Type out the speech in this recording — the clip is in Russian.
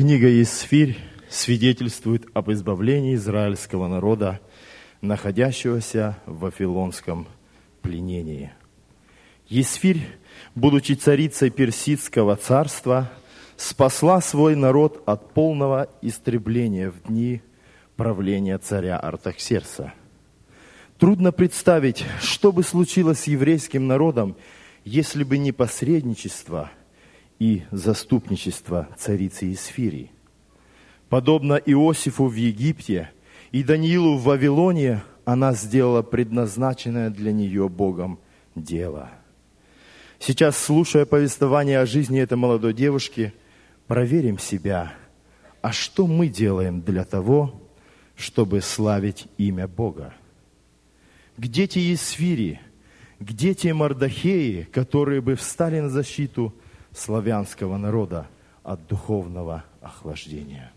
Книга Исфирь свидетельствует об избавлении израильского народа, находящегося в Вавилонском пленении. Есфирь, будучи царицей Персидского царства, спасла свой народ от полного истребления в дни правления царя Артаксерса. Трудно представить, что бы случилось с еврейским народом, если бы не посредничество и заступничество царицы Исфирии. Подобно Иосифу в Египте и Даниилу в Вавилоне, она сделала предназначенное для нее Богом дело. Сейчас, слушая повествование о жизни этой молодой девушки, проверим себя, а что мы делаем для того, чтобы славить имя Бога? Где те Исфири, где те Мардахеи, которые бы встали на защиту славянского народа от духовного охлаждения?